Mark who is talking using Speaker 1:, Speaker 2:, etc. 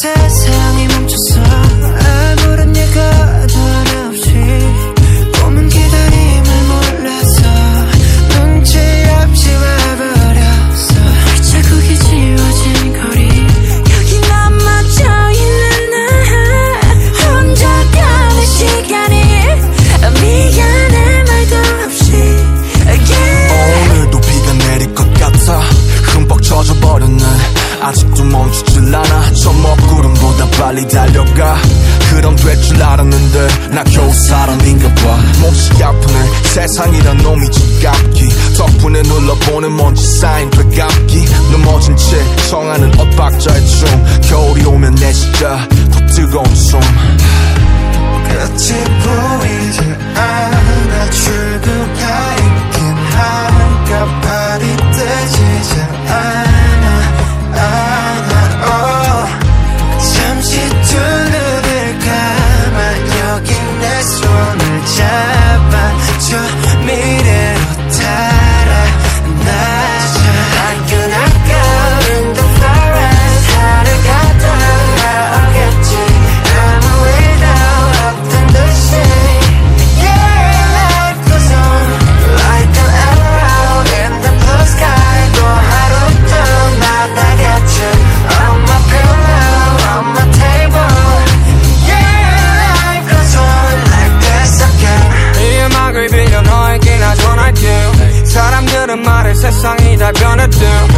Speaker 1: 세상이 멈췄어. 아무런 예가 하나 없이 꿈은 기다림을 몰랐어 눈치 없이 와버렸어. 자꾸 기지워진 거리. 여기 남아져 있는 나 혼자 가는 시간이 미안해 말도 없이. Yeah.
Speaker 2: 오늘도 비가 내릴 것 같아. 흠뻑 젖어버렸네. 아직도 멈추질 않아. 빨리 달려가. 그럼 될 줄 알았는데 나 겨우 사람인가 봐. 몹시 아프네. 세상이란 놈이 지갑기. 덕분에 눌러보는 먼지 쌓인 되갑기. 넘어진 채 청하는 엇박자의 춤. 겨울이 오면 내 시자. 더 뜨거운 숨.
Speaker 1: 끝이
Speaker 3: 세상이 다 변했대 음, 음,